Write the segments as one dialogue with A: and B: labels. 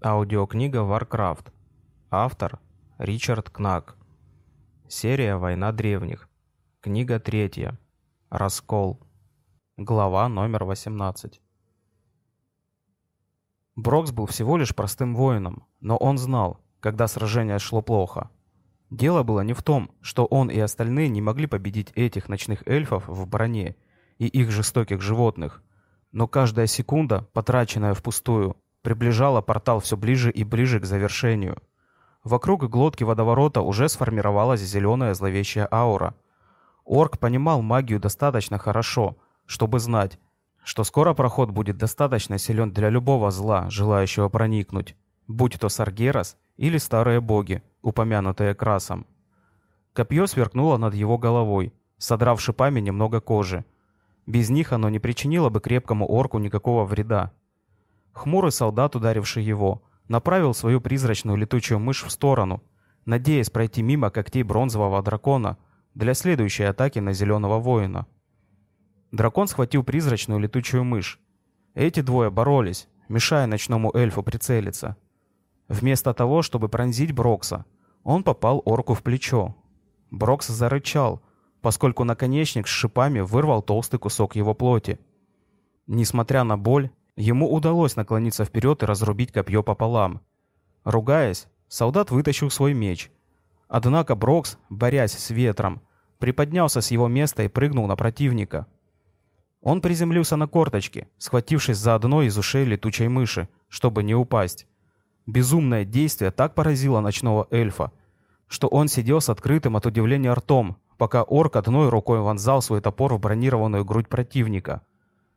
A: Аудиокнига Warcraft. Автор Ричард Кнак. Серия «Война древних». Книга третья. Раскол. Глава номер 18. Брокс был всего лишь простым воином, но он знал, когда сражение шло плохо. Дело было не в том, что он и остальные не могли победить этих ночных эльфов в броне и их жестоких животных, но каждая секунда, потраченная впустую, приближала портал все ближе и ближе к завершению. Вокруг глотки водоворота уже сформировалась зеленая зловещая аура. Орк понимал магию достаточно хорошо, чтобы знать, что скоро проход будет достаточно силен для любого зла, желающего проникнуть, будь то Саргерас или старые боги, упомянутые Красом. Копье сверкнуло над его головой, содрав шипами немного кожи. Без них оно не причинило бы крепкому орку никакого вреда. Хмурый солдат, ударивший его, направил свою призрачную летучую мышь в сторону, надеясь пройти мимо когтей бронзового дракона для следующей атаки на зеленого воина. Дракон схватил призрачную летучую мышь. Эти двое боролись, мешая ночному эльфу прицелиться. Вместо того, чтобы пронзить Брокса, он попал орку в плечо. Брокс зарычал, поскольку наконечник с шипами вырвал толстый кусок его плоти. Несмотря на боль, Ему удалось наклониться вперед и разрубить копье пополам. Ругаясь, солдат вытащил свой меч. Однако Брокс, борясь с ветром, приподнялся с его места и прыгнул на противника. Он приземлился на корточки, схватившись за одно из ушей летучей мыши, чтобы не упасть. Безумное действие так поразило ночного эльфа, что он сидел с открытым от удивления ртом, пока орк одной рукой вонзал свой топор в бронированную грудь противника.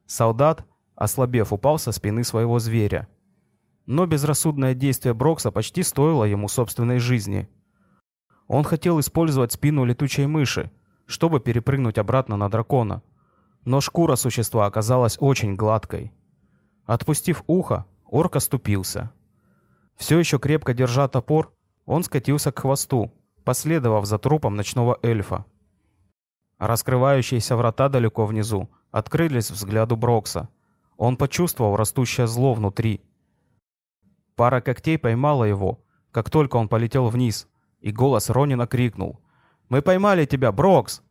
A: Солдат, ослабев, упал со спины своего зверя. Но безрассудное действие Брокса почти стоило ему собственной жизни. Он хотел использовать спину летучей мыши, чтобы перепрыгнуть обратно на дракона. Но шкура существа оказалась очень гладкой. Отпустив ухо, орк оступился. Все еще крепко держа топор, он скатился к хвосту, последовав за трупом ночного эльфа. Раскрывающиеся врата далеко внизу открылись взгляду Брокса — он почувствовал растущее зло внутри. Пара когтей поймала его, как только он полетел вниз, и голос Ронина крикнул. «Мы поймали тебя, Брокс!»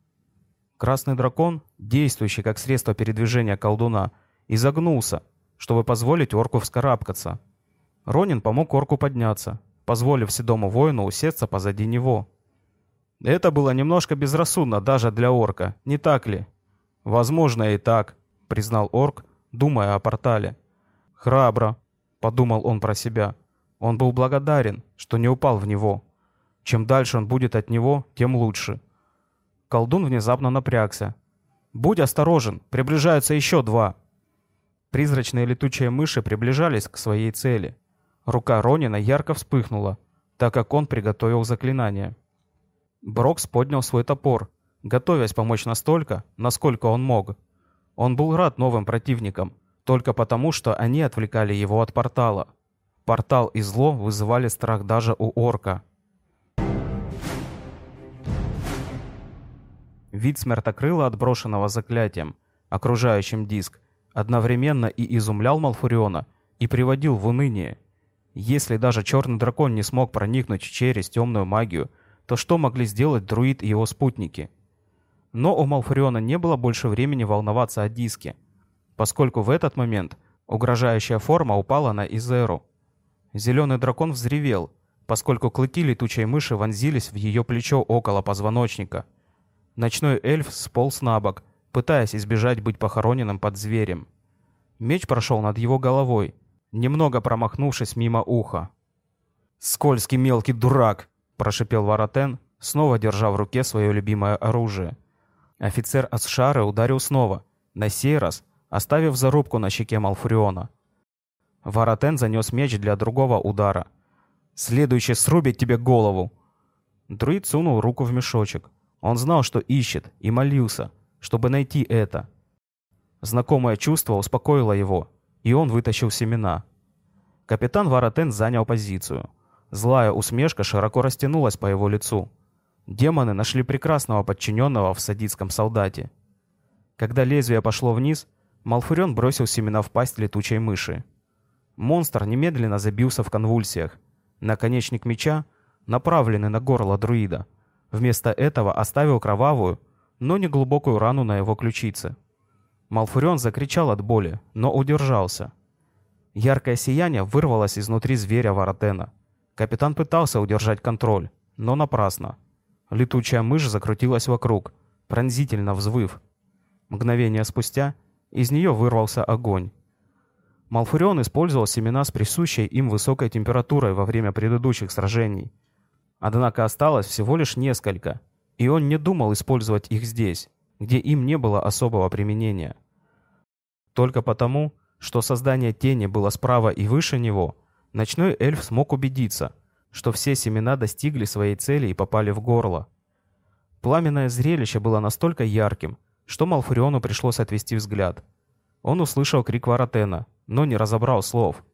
A: Красный дракон, действующий как средство передвижения колдуна, изогнулся, чтобы позволить орку вскарабкаться. Ронин помог орку подняться, позволив седому воину усесться позади него. Это было немножко безрассудно даже для орка, не так ли? Возможно и так, признал орк, думая о портале. «Храбро», — подумал он про себя. Он был благодарен, что не упал в него. Чем дальше он будет от него, тем лучше. Колдун внезапно напрягся. «Будь осторожен, приближаются еще два!» Призрачные летучие мыши приближались к своей цели. Рука Ронина ярко вспыхнула, так как он приготовил заклинание. Брокс поднял свой топор, готовясь помочь настолько, насколько он мог. Он был рад новым противникам, только потому, что они отвлекали его от портала. Портал и зло вызывали страх даже у орка. Вид смертокрыла, отброшенного заклятием, окружающим диск, одновременно и изумлял Малфуриона, и приводил в уныние. Если даже черный дракон не смог проникнуть через темную магию, то что могли сделать друид и его спутники? Но у Малфуриона не было больше времени волноваться о диске, поскольку в этот момент угрожающая форма упала на Изеру. Зеленый дракон взревел, поскольку клыки летучей мыши вонзились в ее плечо около позвоночника. Ночной эльф сполз на бок, пытаясь избежать быть похороненным под зверем. Меч прошел над его головой, немного промахнувшись мимо уха. «Скользкий мелкий дурак!» – прошипел Варатен, снова держа в руке свое любимое оружие – Офицер Асшары ударил снова, на сей раз оставив зарубку на щеке Малфуриона. Варатен занес меч для другого удара. «Следующий срубит тебе голову!» Друид сунул руку в мешочек. Он знал, что ищет, и молился, чтобы найти это. Знакомое чувство успокоило его, и он вытащил семена. Капитан Варатен занял позицию. Злая усмешка широко растянулась по его лицу. Демоны нашли прекрасного подчиненного в садистском солдате. Когда лезвие пошло вниз, Малфурион бросил семена в пасть летучей мыши. Монстр немедленно забился в конвульсиях. Наконечник меча, направленный на горло друида, вместо этого оставил кровавую, но не глубокую рану на его ключице. Малфурион закричал от боли, но удержался. Яркое сияние вырвалось изнутри зверя Воротена. Капитан пытался удержать контроль, но напрасно. Летучая мышь закрутилась вокруг, пронзительно взвыв. Мгновение спустя из нее вырвался огонь. Малфурион использовал семена с присущей им высокой температурой во время предыдущих сражений. Однако осталось всего лишь несколько, и он не думал использовать их здесь, где им не было особого применения. Только потому, что создание тени было справа и выше него, ночной эльф смог убедиться, что все семена достигли своей цели и попали в горло. Пламенное зрелище было настолько ярким, что Малфуриону пришлось отвести взгляд. Он услышал крик Варатена, но не разобрал слов.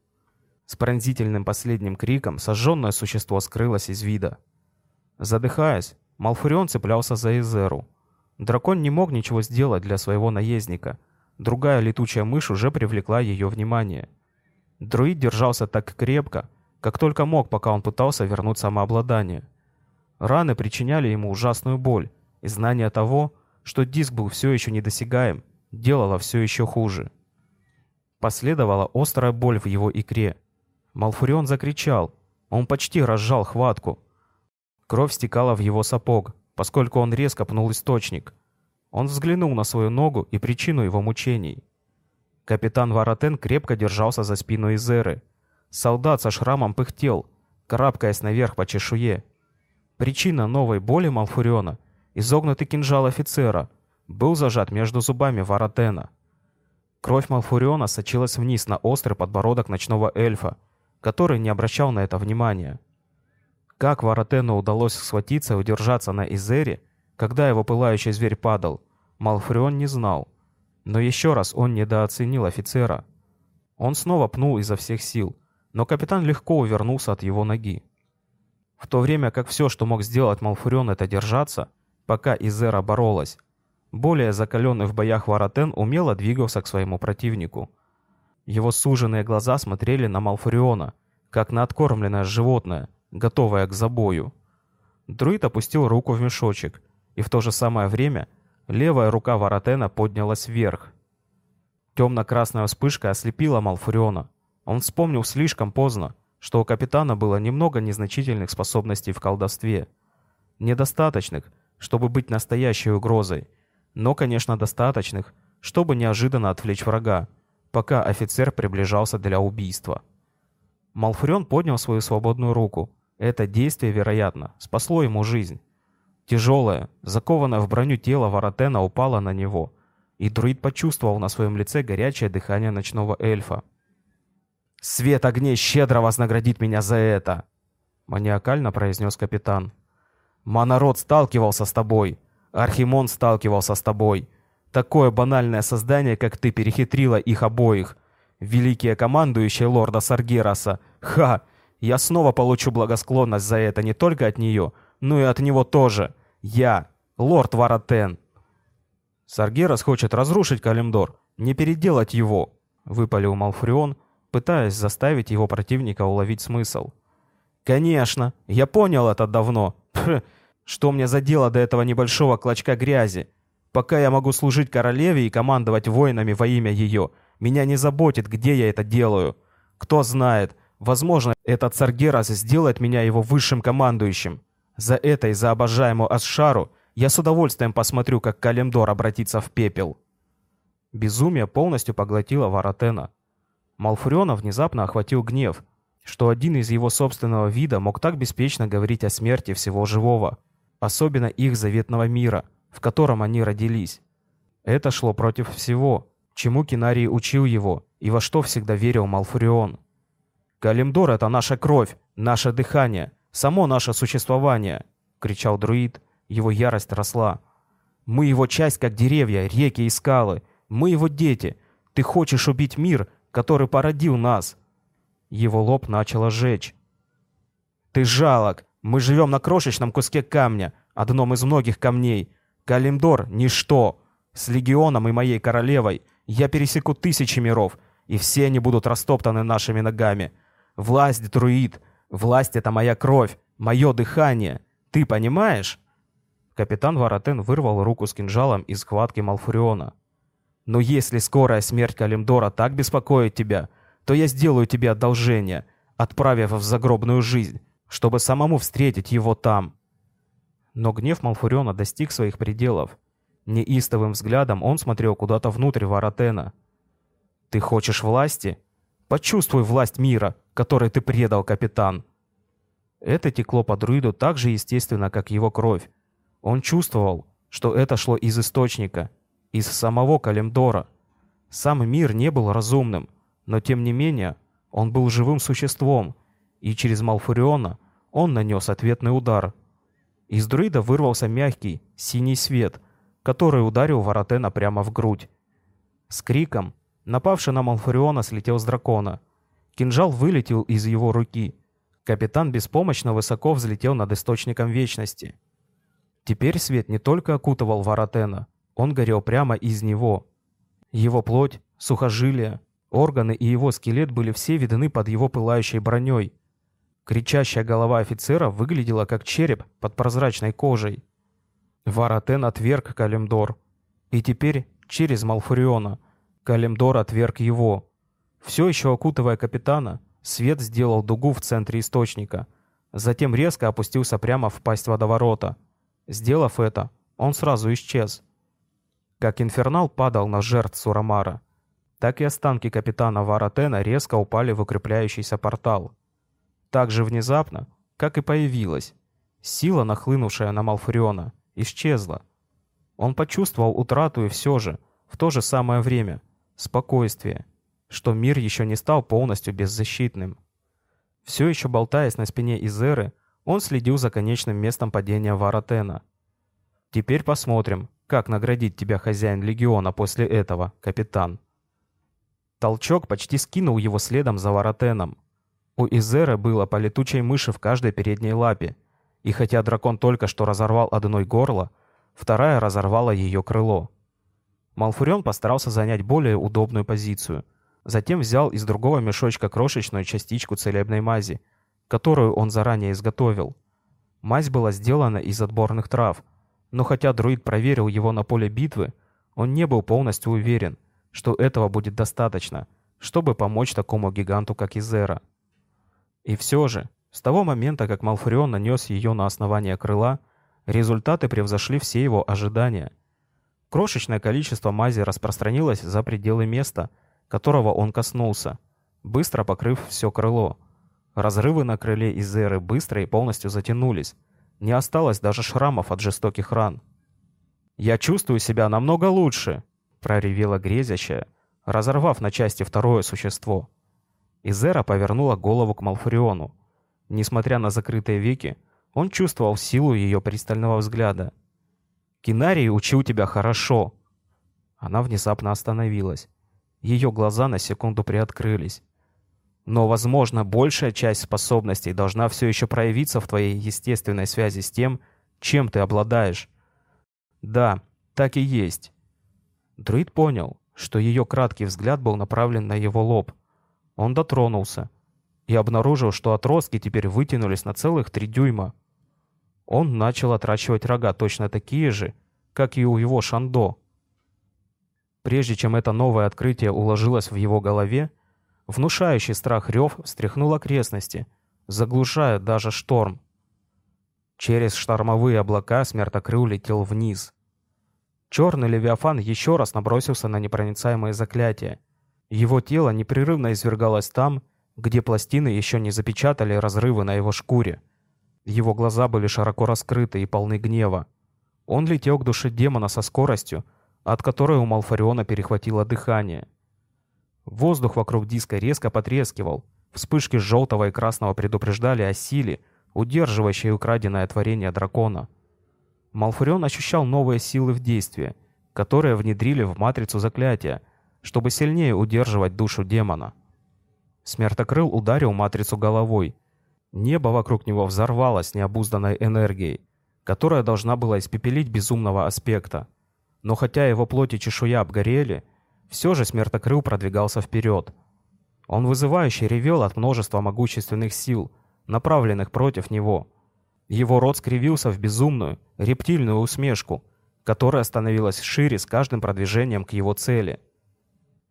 A: С пронзительным последним криком сожженное существо скрылось из вида. Задыхаясь, Малфурион цеплялся за Эзеру. Дракон не мог ничего сделать для своего наездника. Другая летучая мышь уже привлекла ее внимание. Друид держался так крепко, как только мог, пока он пытался вернуть самообладание. Раны причиняли ему ужасную боль, и знание того, что диск был все еще недосягаем, делало все еще хуже. Последовала острая боль в его икре. Малфурион закричал. Он почти разжал хватку. Кровь стекала в его сапог, поскольку он резко пнул источник. Он взглянул на свою ногу и причину его мучений. Капитан Варатен крепко держался за спину Изеры, Солдат со шрамом пыхтел, карабкаясь наверх по чешуе. Причина новой боли Малфуриона — изогнутый кинжал офицера — был зажат между зубами Варатена. Кровь Малфуриона сочилась вниз на острый подбородок ночного эльфа, который не обращал на это внимания. Как Варатену удалось схватиться и удержаться на Изере, когда его пылающий зверь падал, Малфурион не знал. Но еще раз он недооценил офицера. Он снова пнул изо всех сил — но капитан легко увернулся от его ноги. В то время как все, что мог сделать Малфурион, это держаться, пока Изера боролась, более закаленный в боях Варатен умело двигался к своему противнику. Его суженные глаза смотрели на Малфуриона, как на откормленное животное, готовое к забою. Друид опустил руку в мешочек, и в то же самое время левая рука Варатена поднялась вверх. Темно-красная вспышка ослепила Малфуриона, он вспомнил слишком поздно, что у капитана было немного незначительных способностей в колдовстве. Недостаточных, чтобы быть настоящей угрозой, но, конечно, достаточных, чтобы неожиданно отвлечь врага, пока офицер приближался для убийства. Малфурион поднял свою свободную руку. Это действие, вероятно, спасло ему жизнь. Тяжелое, закованное в броню тело Воротена упало на него, и друид почувствовал на своем лице горячее дыхание ночного эльфа. Свет огней щедро вознаградит меня за это!» Маниакально произнес капитан. «Монород сталкивался с тобой. Архимон сталкивался с тобой. Такое банальное создание, как ты, перехитрило их обоих. Великие командующие лорда Саргераса. Ха! Я снова получу благосклонность за это не только от нее, но и от него тоже. Я, лорд Варатен. Саргерас хочет разрушить Калимдор, не переделать его, выпалил Малфрион, пытаясь заставить его противника уловить смысл. «Конечно! Я понял это давно! Пх, что мне за дело до этого небольшого клочка грязи? Пока я могу служить королеве и командовать воинами во имя ее, меня не заботит, где я это делаю. Кто знает, возможно, этот Саргерас сделает меня его высшим командующим. За это и за обожаемую Асшару я с удовольствием посмотрю, как Калимдор обратится в пепел». Безумие полностью поглотило Варатена. Малфуриона внезапно охватил гнев, что один из его собственного вида мог так беспечно говорить о смерти всего живого, особенно их заветного мира, в котором они родились. Это шло против всего, чему Кинарий учил его и во что всегда верил Малфурион. «Калимдор — это наша кровь, наше дыхание, само наше существование!» — кричал друид, его ярость росла. «Мы его часть, как деревья, реки и скалы. Мы его дети. Ты хочешь убить мир, который породил нас. Его лоб начало жечь. Ты жалок. Мы живем на крошечном куске камня, одном из многих камней. Калимдор — ничто. С легионом и моей королевой я пересеку тысячи миров. и все они будут растоптаны нашими ногами. Власть, друид, власть — это моя кровь, мое дыхание. Ты понимаешь?» Капитан Варатен вырвал руку с кинжалом из схватки Малфуриона. «Но если скорая смерть Калимдора так беспокоит тебя, то я сделаю тебе одолжение, отправив в загробную жизнь, чтобы самому встретить его там». Но гнев Малфуриона достиг своих пределов. Неистовым взглядом он смотрел куда-то внутрь Варатена. «Ты хочешь власти? Почувствуй власть мира, который ты предал, капитан!» Это текло по друиду так же естественно, как его кровь. Он чувствовал, что это шло из источника, из самого Калимдора. Сам мир не был разумным, но тем не менее он был живым существом, и через Малфуриона он нанес ответный удар. Из друида вырвался мягкий, синий свет, который ударил Воротена прямо в грудь. С криком напавший на Малфуриона слетел с дракона. Кинжал вылетел из его руки. Капитан беспомощно высоко взлетел над источником вечности. Теперь свет не только окутывал Воротена, он горел прямо из него. Его плоть, сухожилия, органы и его скелет были все видны под его пылающей броней. Кричащая голова офицера выглядела как череп под прозрачной кожей. Варатен отверг Калимдор. И теперь, через Малфуриона, Калимдор отверг его. Все еще окутывая капитана, свет сделал дугу в центре источника. Затем резко опустился прямо в пасть водоворота. Сделав это, он сразу исчез. Как инфернал падал на жертв Сурамара, так и останки капитана Варатена резко упали в укрепляющийся портал. Так же внезапно, как и появилась, сила, нахлынувшая на Малфуриона, исчезла. Он почувствовал утрату и все же, в то же самое время, спокойствие, что мир еще не стал полностью беззащитным. Все еще болтаясь на спине Изеры, он следил за конечным местом падения Варатена. «Теперь посмотрим, как наградить тебя хозяин легиона после этого, капитан». Толчок почти скинул его следом за Варатеном. У Изеры было по летучей мыши в каждой передней лапе, и хотя дракон только что разорвал одной горло, вторая разорвала ее крыло. Малфурион постарался занять более удобную позицию. Затем взял из другого мешочка крошечную частичку целебной мази — которую он заранее изготовил. Мазь была сделана из отборных трав, но хотя друид проверил его на поле битвы, он не был полностью уверен, что этого будет достаточно, чтобы помочь такому гиганту, как Изера. И все же, с того момента, как Малфурион нанес ее на основание крыла, результаты превзошли все его ожидания. Крошечное количество мази распространилось за пределы места, которого он коснулся, быстро покрыв все крыло. Разрывы на крыле Изеры быстро и полностью затянулись. Не осталось даже шрамов от жестоких ран. «Я чувствую себя намного лучше!» — проревела грезящая, разорвав на части второе существо. Изера повернула голову к Малфуриону. Несмотря на закрытые веки, он чувствовал силу ее пристального взгляда. «Кинарий учил тебя хорошо!» Она внезапно остановилась. Ее глаза на секунду приоткрылись. Но, возможно, большая часть способностей должна все еще проявиться в твоей естественной связи с тем, чем ты обладаешь. Да, так и есть. Друид понял, что ее краткий взгляд был направлен на его лоб. Он дотронулся и обнаружил, что отростки теперь вытянулись на целых три дюйма. Он начал отращивать рога точно такие же, как и у его Шандо. Прежде чем это новое открытие уложилось в его голове, Внушающий страх рев встряхнул окрестности, заглушая даже шторм. Через штормовые облака смертокрыл летел вниз. Черный Левиафан еще раз набросился на непроницаемые заклятия. Его тело непрерывно извергалось там, где пластины еще не запечатали разрывы на его шкуре. Его глаза были широко раскрыты и полны гнева. Он летел к душе демона со скоростью, от которой у Малфариона перехватило дыхание. Воздух вокруг диска резко потрескивал. Вспышки желтого и красного предупреждали о силе, удерживающей украденное творение дракона. Малфурион ощущал новые силы в действии, которые внедрили в матрицу заклятия, чтобы сильнее удерживать душу демона. Смертокрыл ударил матрицу головой. Небо вокруг него взорвалось необузданной энергией, которая должна была испепелить безумного аспекта. Но хотя его плоть и чешуя обгорели, все же Смертокрыл продвигался вперед. Он вызывающе ревел от множества могущественных сил, направленных против него. Его рот скривился в безумную, рептильную усмешку, которая становилась шире с каждым продвижением к его цели.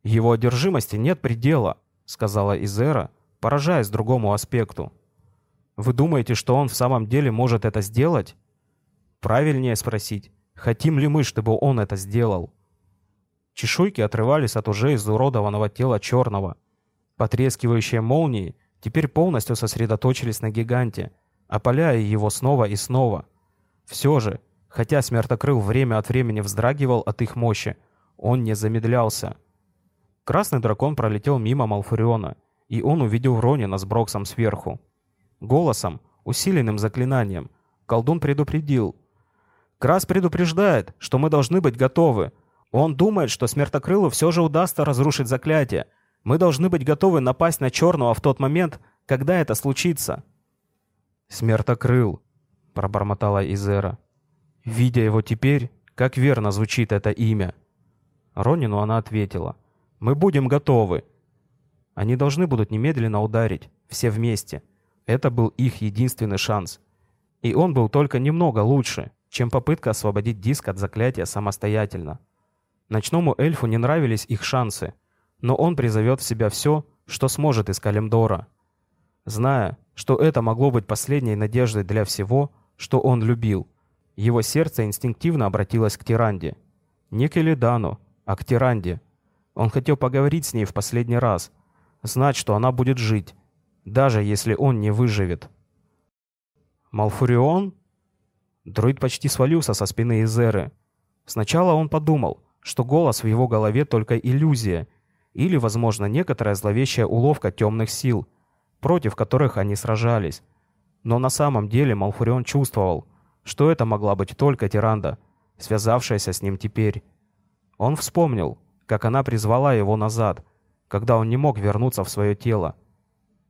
A: «Его одержимости нет предела», — сказала Изера, поражаясь другому аспекту. «Вы думаете, что он в самом деле может это сделать?» «Правильнее спросить, хотим ли мы, чтобы он это сделал?» Чешуйки отрывались от уже изуродованного тела черного. Потрескивающие молнии теперь полностью сосредоточились на гиганте, опаляя его снова и снова. Все же, хотя смертокрыл время от времени вздрагивал от их мощи, он не замедлялся. Красный дракон пролетел мимо Малфуриона, и он увидел Ронина с Броксом сверху. Голосом, усиленным заклинанием, колдун предупредил. «Крас предупреждает, что мы должны быть готовы. Он думает, что Смертокрылу все же удастся разрушить заклятие. Мы должны быть готовы напасть на Черного в тот момент, когда это случится». «Смертокрыл», — пробормотала Изера. Видя его теперь, как верно звучит это имя. Ронину она ответила. «Мы будем готовы». Они должны будут немедленно ударить, все вместе. Это был их единственный шанс. И он был только немного лучше, чем попытка освободить диск от заклятия самостоятельно. Ночному эльфу не нравились их шансы, но он призовет в себя все, что сможет из Калимдора. Зная, что это могло быть последней надеждой для всего, что он любил, его сердце инстинктивно обратилось к Тиранде. Не к Элидану, а к Тиранде. Он хотел поговорить с ней в последний раз, знать, что она будет жить, даже если он не выживет. «Малфурион?» Друид почти свалился со спины Изеры. Сначала он подумал, что голос в его голове только иллюзия, или, возможно, некоторая зловещая уловка темных сил, против которых они сражались. Но на самом деле Малфурион чувствовал, что это могла быть только Тиранда, связавшаяся с ним теперь. Он вспомнил, как она призвала его назад, когда он не мог вернуться в свое тело.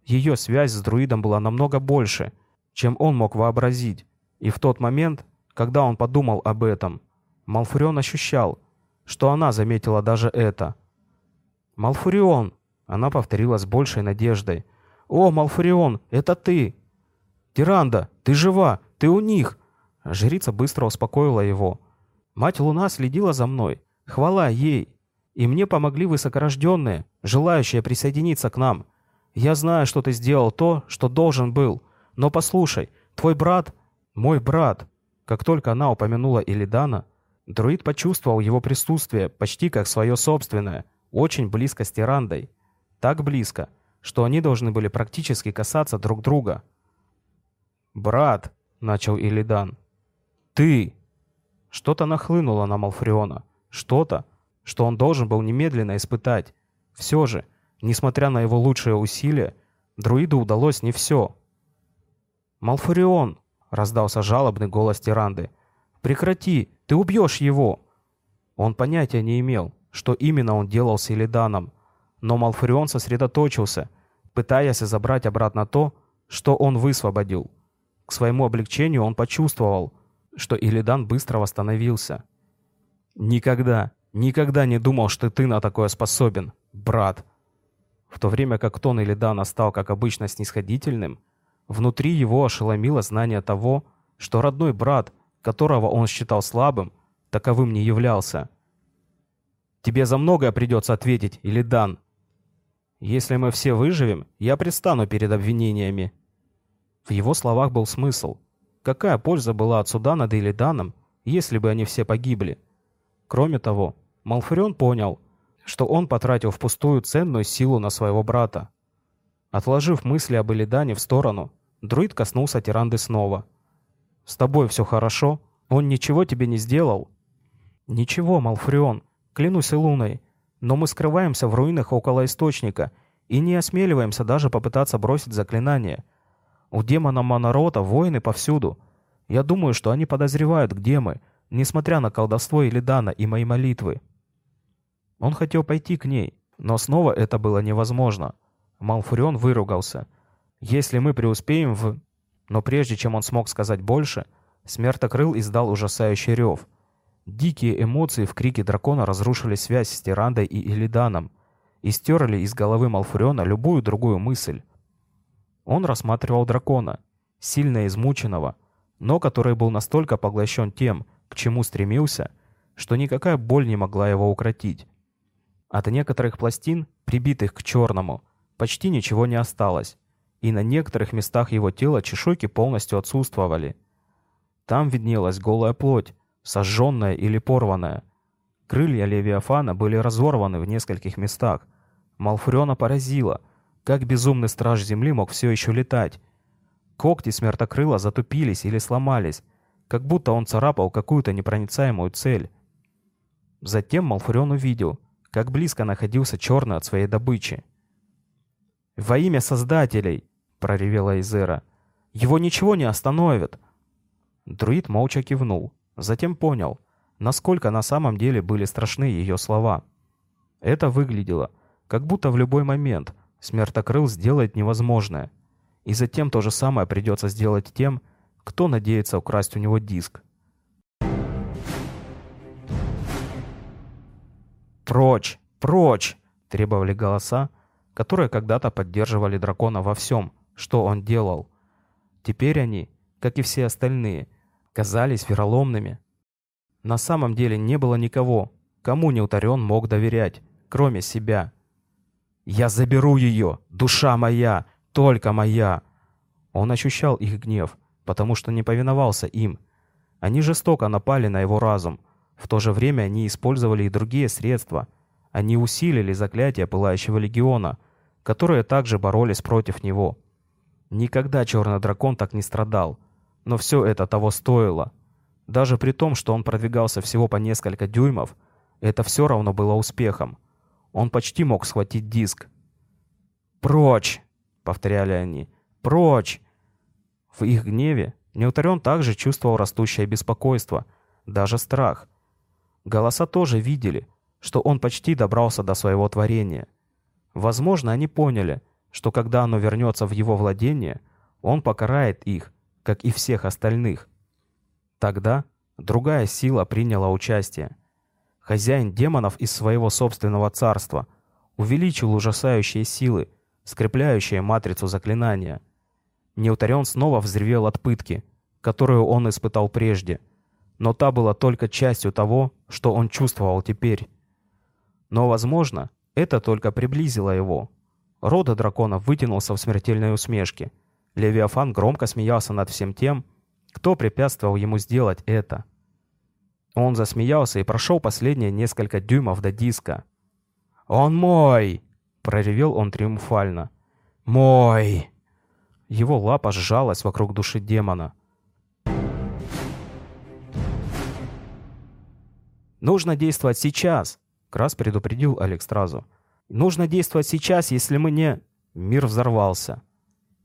A: Ее связь с друидом была намного больше, чем он мог вообразить, и в тот момент, когда он подумал об этом, Малфурион ощущал, что она заметила даже это. «Малфурион!» — она повторила с большей надеждой. «О, Малфурион, это ты!» «Тиранда, ты жива! Ты у них!» Жрица быстро успокоила его. «Мать Луна следила за мной. Хвала ей! И мне помогли высокорожденные, желающие присоединиться к нам. Я знаю, что ты сделал то, что должен был. Но послушай, твой брат... Мой брат...» Как только она упомянула Илидана, Друид почувствовал его присутствие почти как свое собственное, очень близко с Тирандой. Так близко, что они должны были практически касаться друг друга. «Брат», — начал Илидан, — «ты...» Что-то нахлынуло на Малфриона, что-то, что он должен был немедленно испытать. Все же, несмотря на его лучшие усилия, друиду удалось не все. «Малфурион!» — раздался жалобный голос Тиранды. «Прекрати! Ты убьешь его!» Он понятия не имел, что именно он делал с Элиданом, но Малфурион сосредоточился, пытаясь забрать обратно то, что он высвободил. К своему облегчению он почувствовал, что Илидан быстро восстановился. «Никогда, никогда не думал, что ты на такое способен, брат!» В то время как тон Илидана стал, как обычно, снисходительным, внутри его ошеломило знание того, что родной брат — которого он считал слабым, таковым не являлся. «Тебе за многое придется ответить, или Дан. Если мы все выживем, я предстану перед обвинениями». В его словах был смысл. Какая польза была от суда над Илиданом, если бы они все погибли? Кроме того, Малфурион понял, что он потратил впустую ценную силу на своего брата. Отложив мысли об Илидане в сторону, друид коснулся Тиранды снова — с тобой все хорошо? Он ничего тебе не сделал?» «Ничего, Малфрион, клянусь и луной. Но мы скрываемся в руинах около Источника и не осмеливаемся даже попытаться бросить заклинание. У демона Монорота воины повсюду. Я думаю, что они подозревают, где мы, несмотря на колдовство Илидана и мои молитвы». Он хотел пойти к ней, но снова это было невозможно. Малфурион выругался. «Если мы преуспеем в...» Но прежде чем он смог сказать больше, Смертокрыл издал ужасающий рев. Дикие эмоции в крике дракона разрушили связь с Тирандой и Илиданом и стерли из головы Малфуриона любую другую мысль. Он рассматривал дракона, сильно измученного, но который был настолько поглощен тем, к чему стремился, что никакая боль не могла его укротить. От некоторых пластин, прибитых к черному, почти ничего не осталось, и на некоторых местах его тела чешуйки полностью отсутствовали. Там виднелась голая плоть, сожженная или порванная. Крылья Левиафана были разорваны в нескольких местах. Малфуриона поразило, как безумный страж Земли мог все еще летать. Когти смертокрыла затупились или сломались, как будто он царапал какую-то непроницаемую цель. Затем Малфурион увидел, как близко находился черный от своей добычи. «Во имя Создателей!» — проревела Изера. «Его ничего не остановит!» Друид молча кивнул, затем понял, насколько на самом деле были страшны ее слова. Это выглядело, как будто в любой момент смертокрыл сделает невозможное, и затем то же самое придется сделать тем, кто надеется украсть у него диск. «Прочь! Прочь!» — требовали голоса, которые когда-то поддерживали дракона во всем, что он делал. Теперь они, как и все остальные, казались вероломными. На самом деле не было никого, кому Неутарен мог доверять, кроме себя. «Я заберу ее! Душа моя! Только моя!» Он ощущал их гнев, потому что не повиновался им. Они жестоко напали на его разум. В то же время они использовали и другие средства. Они усилили заклятие Пылающего Легиона, которые также боролись против него. Никогда Черный Дракон так не страдал. Но все это того стоило. Даже при том, что он продвигался всего по несколько дюймов, это все равно было успехом. Он почти мог схватить диск. «Прочь!» — повторяли они. «Прочь!» В их гневе Неутарен также чувствовал растущее беспокойство, даже страх. Голоса тоже видели, что он почти добрался до своего творения. Возможно, они поняли, что когда оно вернется в его владение, он покарает их, как и всех остальных. Тогда другая сила приняла участие. Хозяин демонов из своего собственного царства увеличил ужасающие силы, скрепляющие матрицу заклинания. Неутарен снова взревел от пытки, которую он испытал прежде, но та была только частью того, что он чувствовал теперь. Но, возможно, это только приблизило его. Рода дракона вытянулся в смертельной усмешке. Левиафан громко смеялся над всем тем, кто препятствовал ему сделать это. Он засмеялся и прошел последние несколько дюймов до диска. «Он мой!» — проревел он триумфально. «Мой!» Его лапа сжалась вокруг души демона. «Нужно действовать сейчас!» — Крас предупредил Алекс сразу. «Нужно действовать сейчас, если мы не...» Мир взорвался.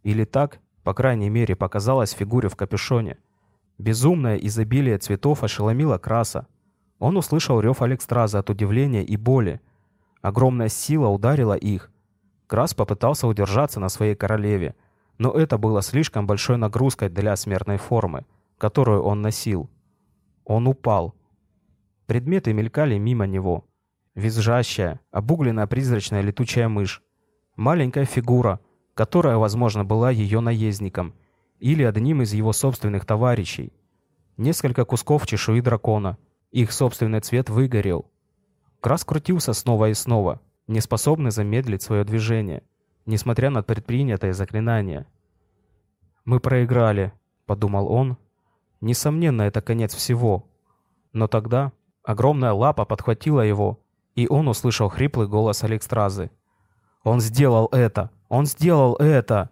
A: Или так, по крайней мере, показалось фигуре в капюшоне. Безумное изобилие цветов ошеломило Краса. Он услышал рев Алекстраза от удивления и боли. Огромная сила ударила их. Крас попытался удержаться на своей королеве, но это было слишком большой нагрузкой для смертной формы, которую он носил. Он упал. Предметы мелькали мимо него. Визжащая, обугленная призрачная летучая мышь. Маленькая фигура, которая, возможно, была ее наездником или одним из его собственных товарищей. Несколько кусков чешуи дракона. Их собственный цвет выгорел. Крас крутился снова и снова, не способный замедлить свое движение несмотря на предпринятое заклинание. «Мы проиграли», — подумал он. «Несомненно, это конец всего». Но тогда огромная лапа подхватила его, и он услышал хриплый голос Алекстразы. «Он сделал это! Он сделал это!»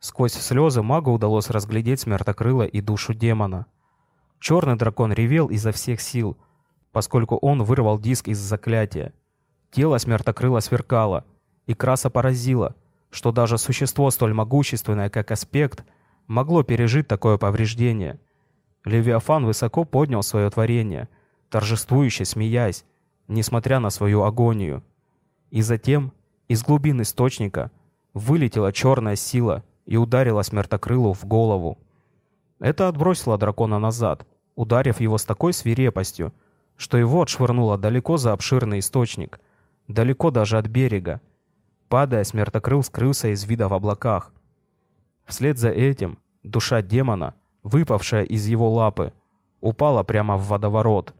A: Сквозь слезы магу удалось разглядеть смертокрыла и душу демона. Черный дракон ревел изо всех сил, поскольку он вырвал диск из заклятия. Тело смертокрыла сверкало, и краса поразила, что даже существо столь могущественное, как аспект, могло пережить такое повреждение. Левиафан высоко поднял свое творение, торжествующе смеясь, несмотря на свою агонию. И затем из глубин источника вылетела черная сила и ударила смертокрылу в голову. Это отбросило дракона назад, ударив его с такой свирепостью, что его отшвырнуло далеко за обширный источник, далеко даже от берега. Падая, смертокрыл скрылся из вида в облаках. Вслед за этим душа демона, выпавшая из его лапы, упала прямо в водоворот.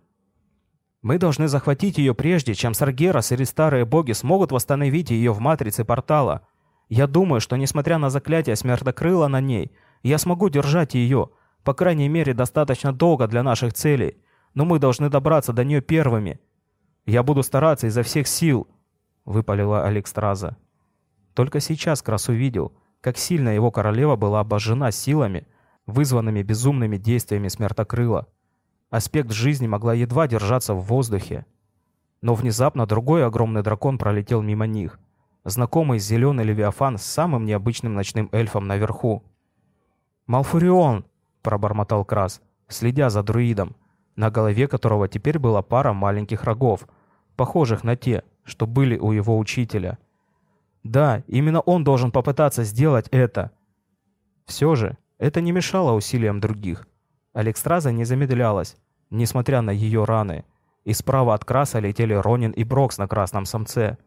A: Мы должны захватить ее прежде, чем Саргерас или старые боги смогут восстановить ее в матрице портала. Я думаю, что несмотря на заклятие смертокрыла на ней, я смогу держать ее, по крайней мере, достаточно долго для наших целей. Но мы должны добраться до нее первыми. Я буду стараться изо всех сил, — выпалила Алекстраза. Только сейчас Крас увидел, как сильно его королева была обожжена силами, вызванными безумными действиями смертокрыла. Аспект жизни могла едва держаться в воздухе. Но внезапно другой огромный дракон пролетел мимо них. Знакомый зеленый левиафан с самым необычным ночным эльфом наверху. «Малфурион!» — пробормотал Крас, следя за друидом, на голове которого теперь была пара маленьких рогов, похожих на те, что были у его учителя. Да, именно он должен попытаться сделать это. Все же, это не мешало усилиям других. Алекстраза не замедлялась, несмотря на ее раны, и справа от Краса летели Ронин и Брокс на красном самце.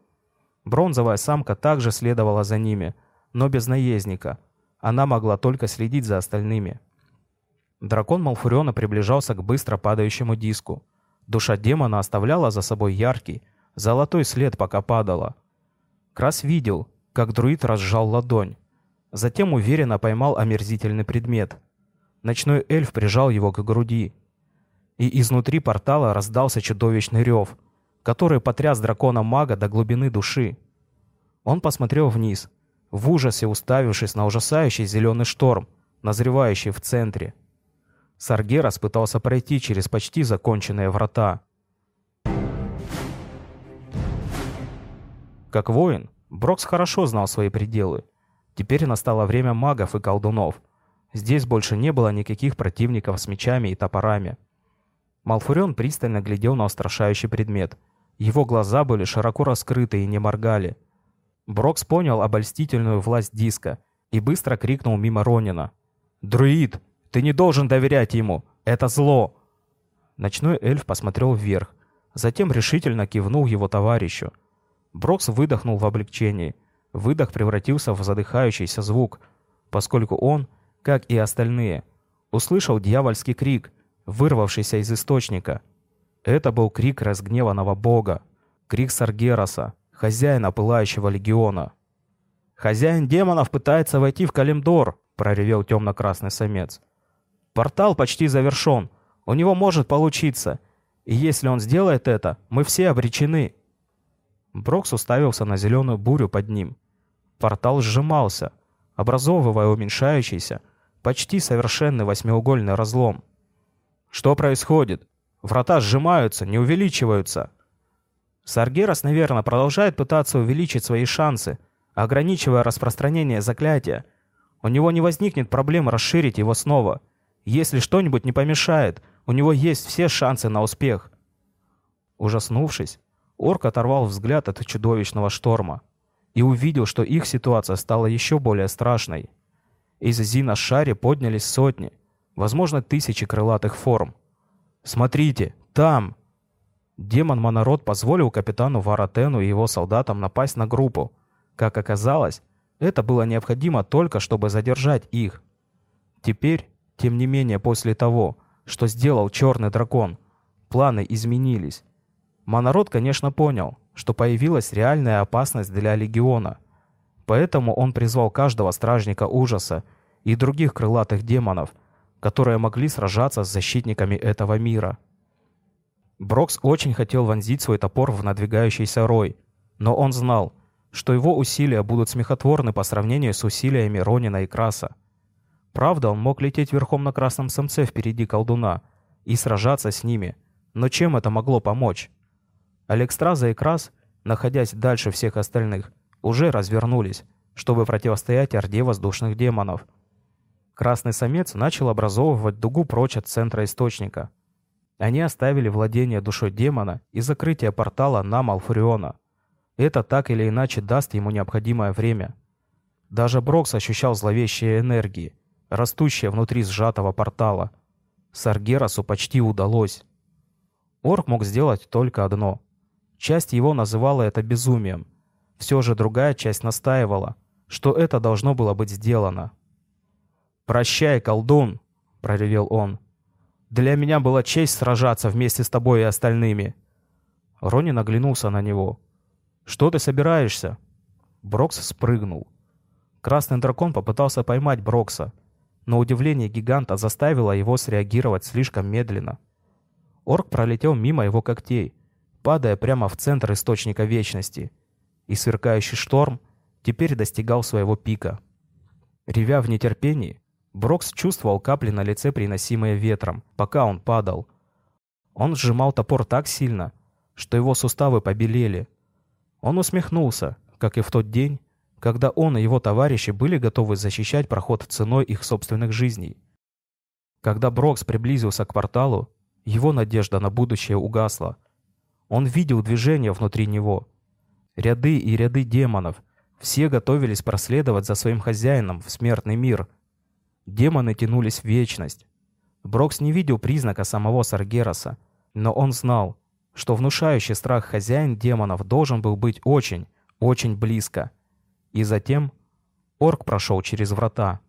A: Бронзовая самка также следовала за ними, но без наездника. Она могла только следить за остальными. Дракон Малфуриона приближался к быстро падающему диску. Душа демона оставляла за собой яркий, золотой след, пока падала. Крас видел, как друид разжал ладонь. Затем уверенно поймал омерзительный предмет. Ночной эльф прижал его к груди. И изнутри портала раздался чудовищный рев, который потряс дракона-мага до глубины души. Он посмотрел вниз, в ужасе уставившись на ужасающий зеленый шторм, назревающий в центре. Саргерас пытался пройти через почти законченные врата. Как воин, Брокс хорошо знал свои пределы. Теперь настало время магов и колдунов. Здесь больше не было никаких противников с мечами и топорами. Малфурион пристально глядел на устрашающий предмет. Его глаза были широко раскрыты и не моргали. Брокс понял обольстительную власть диска и быстро крикнул мимо Ронина. «Друид, ты не должен доверять ему! Это зло!» Ночной эльф посмотрел вверх, затем решительно кивнул его товарищу. Брокс выдохнул в облегчении. Выдох превратился в задыхающийся звук, поскольку он, как и остальные, услышал дьявольский крик, вырвавшийся из источника. Это был крик разгневанного бога, крик Саргераса, хозяина пылающего легиона. «Хозяин демонов пытается войти в Калимдор!» — проревел темно-красный самец. «Портал почти завершен. У него может получиться. И если он сделает это, мы все обречены». Брокс уставился на зеленую бурю под ним. Портал сжимался, образовывая уменьшающийся, почти совершенный восьмиугольный разлом. «Что происходит? Врата сжимаются, не увеличиваются!» Саргерас, наверное, продолжает пытаться увеличить свои шансы, ограничивая распространение заклятия. У него не возникнет проблем расширить его снова. Если что-нибудь не помешает, у него есть все шансы на успех. Ужаснувшись, Орк оторвал взгляд от чудовищного шторма и увидел, что их ситуация стала еще более страшной. Из Зина Шари поднялись сотни, возможно, тысячи крылатых форм. «Смотрите, там!» Демон Монород позволил капитану Варатену и его солдатам напасть на группу. Как оказалось, это было необходимо только, чтобы задержать их. Теперь, тем не менее, после того, что сделал Черный Дракон, планы изменились. Монород, конечно, понял, что появилась реальная опасность для Легиона. Поэтому он призвал каждого стражника ужаса и других крылатых демонов, которые могли сражаться с защитниками этого мира. Брокс очень хотел вонзить свой топор в надвигающийся рой, но он знал, что его усилия будут смехотворны по сравнению с усилиями Ронина и Краса. Правда, он мог лететь верхом на красном самце впереди колдуна и сражаться с ними, но чем это могло помочь? Алекстраза и Крас, находясь дальше всех остальных, уже развернулись, чтобы противостоять орде воздушных демонов. Красный самец начал образовывать дугу прочь от центра источника. Они оставили владение душой демона и закрытие портала на Малфуриона. Это так или иначе даст ему необходимое время. Даже Брокс ощущал зловещие энергии, растущие внутри сжатого портала. Саргерасу почти удалось. Орк мог сделать только одно. Часть его называла это безумием. Все же другая часть настаивала, что это должно было быть сделано. «Прощай, колдун!» — проревел он. «Для меня была честь сражаться вместе с тобой и остальными». Рони наглянулся на него. «Что ты собираешься?» Брокс спрыгнул. Красный дракон попытался поймать Брокса, но удивление гиганта заставило его среагировать слишком медленно. Орк пролетел мимо его когтей, падая прямо в центр Источника Вечности, и сверкающий шторм теперь достигал своего пика. Ревя в нетерпении, Брокс чувствовал капли на лице, приносимые ветром, пока он падал. Он сжимал топор так сильно, что его суставы побелели. Он усмехнулся, как и в тот день, когда он и его товарищи были готовы защищать проход ценой их собственных жизней. Когда Брокс приблизился к порталу, его надежда на будущее угасла. Он видел движение внутри него. Ряды и ряды демонов. Все готовились проследовать за своим хозяином в смертный мир. Демоны тянулись в вечность. Брокс не видел признака самого Саргераса, но он знал, что внушающий страх хозяин демонов должен был быть очень, очень близко. И затем орк прошел через врата.